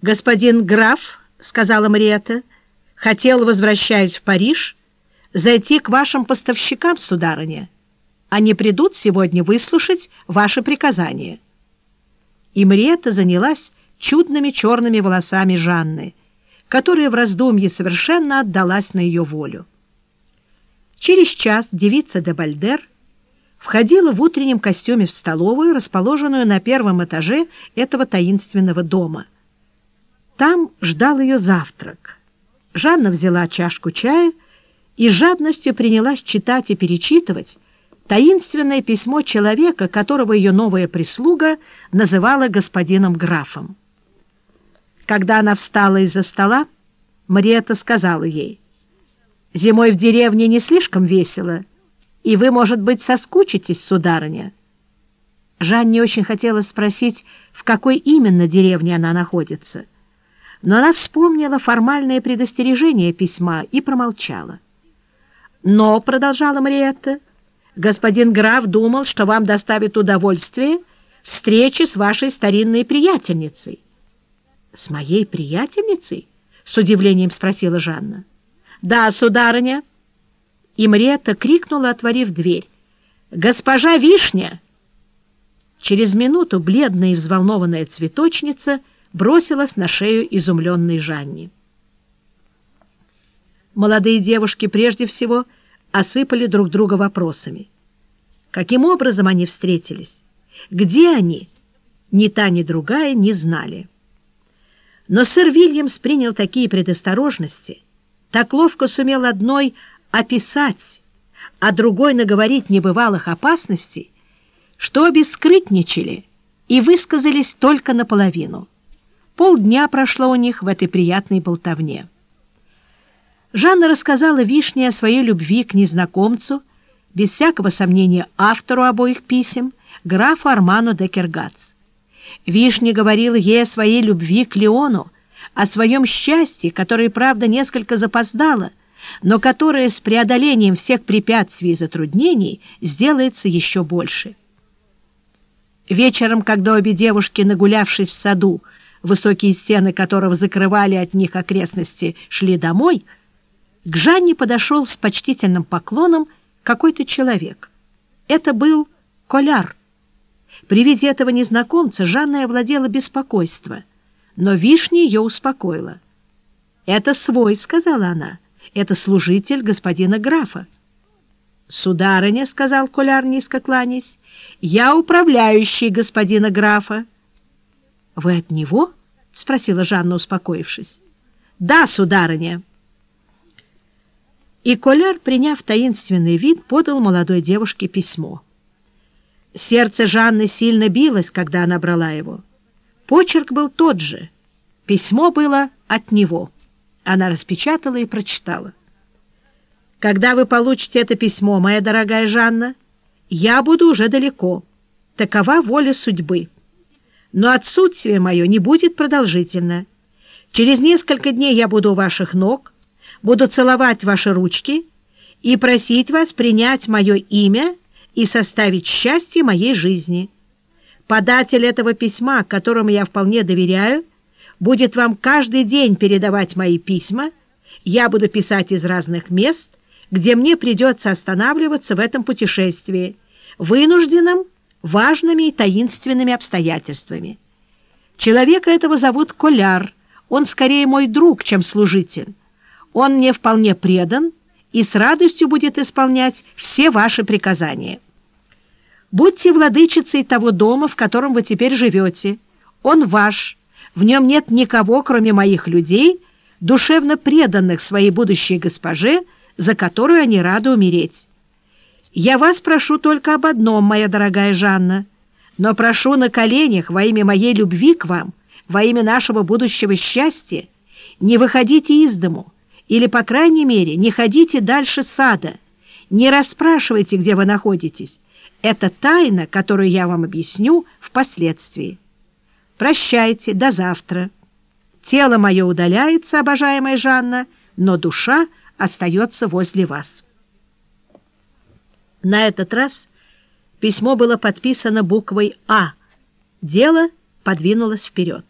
«Господин граф, — сказала Мариэта, — хотел, возвращаясь в Париж, зайти к вашим поставщикам, сударыня. Они придут сегодня выслушать ваши приказания». И Мариэта занялась чудными черными волосами Жанны, которая в раздумье совершенно отдалась на ее волю. Через час девица де Бальдер входила в утреннем костюме в столовую, расположенную на первом этаже этого таинственного дома. Там ждал ее завтрак. Жанна взяла чашку чая и с жадностью принялась читать и перечитывать таинственное письмо человека, которого ее новая прислуга называла господином графом. Когда она встала из-за стола, Мариетта сказала ей, «Зимой в деревне не слишком весело, и вы, может быть, соскучитесь, сударыня». Жанне очень хотелось спросить, в какой именно деревне она находится, но она вспомнила формальное предостережение письма и промолчала. «Но», — продолжала Мариетта, — «господин граф думал, что вам доставит удовольствие встречи с вашей старинной приятельницей». «С моей приятельницей?» — с удивлением спросила Жанна. «Да, сударыня». И Мрета крикнула, отворив дверь. «Госпожа Вишня!» Через минуту бледная и взволнованная цветочница бросилась на шею изумленной Жанне. Молодые девушки прежде всего осыпали друг друга вопросами. Каким образом они встретились? Где они? Ни та, ни другая не знали. Но сэр Вильямс принял такие предосторожности, так ловко сумел одной описать, а другой наговорить небывалых опасностей, что обе скрытничали и высказались только наполовину. Полдня прошло у них в этой приятной болтовне. Жанна рассказала Вишне о своей любви к незнакомцу, без всякого сомнения автору обоих писем, графу Арману де Кергац. Вишня говорила ей о своей любви к Леону, о своем счастье, которое, правда, несколько запоздало, но которое с преодолением всех препятствий и затруднений сделается еще больше. Вечером, когда обе девушки, нагулявшись в саду, высокие стены которого закрывали от них окрестности, шли домой, к Жанне подошел с почтительным поклоном какой-то человек. Это был Коляр, при виде этого незнакомца Жанна овладела беспокойство, но Вишня ее успокоила. «Это свой», — сказала она, — «это служитель господина графа». «Сударыня», — сказал Коляр, низко кланясь, — «я управляющий господина графа». «Вы от него?» — спросила Жанна, успокоившись. «Да, сударыня». И Коляр, приняв таинственный вид, подал молодой девушке письмо. Сердце Жанны сильно билось, когда она брала его. Почерк был тот же. Письмо было от него. Она распечатала и прочитала. «Когда вы получите это письмо, моя дорогая Жанна, я буду уже далеко. Такова воля судьбы. Но отсутствие мое не будет продолжительно. Через несколько дней я буду у ваших ног, буду целовать ваши ручки и просить вас принять мое имя — и составить счастье моей жизни. Податель этого письма, которому я вполне доверяю, будет вам каждый день передавать мои письма. Я буду писать из разных мест, где мне придется останавливаться в этом путешествии, вынужденном важными и таинственными обстоятельствами. Человека этого зовут Коляр. Он скорее мой друг, чем служитель. Он мне вполне предан и с радостью будет исполнять все ваши приказания». Будьте владычицей того дома, в котором вы теперь живете. Он ваш. В нем нет никого, кроме моих людей, душевно преданных своей будущей госпоже, за которую они рады умереть. Я вас прошу только об одном, моя дорогая Жанна, но прошу на коленях во имя моей любви к вам, во имя нашего будущего счастья, не выходите из дому, или, по крайней мере, не ходите дальше сада, не расспрашивайте, где вы находитесь, это тайна, которую я вам объясню впоследствии. Прощайте, до завтра. Тело мое удаляется, обожаемая Жанна, но душа остается возле вас. На этот раз письмо было подписано буквой «А». Дело подвинулось вперед.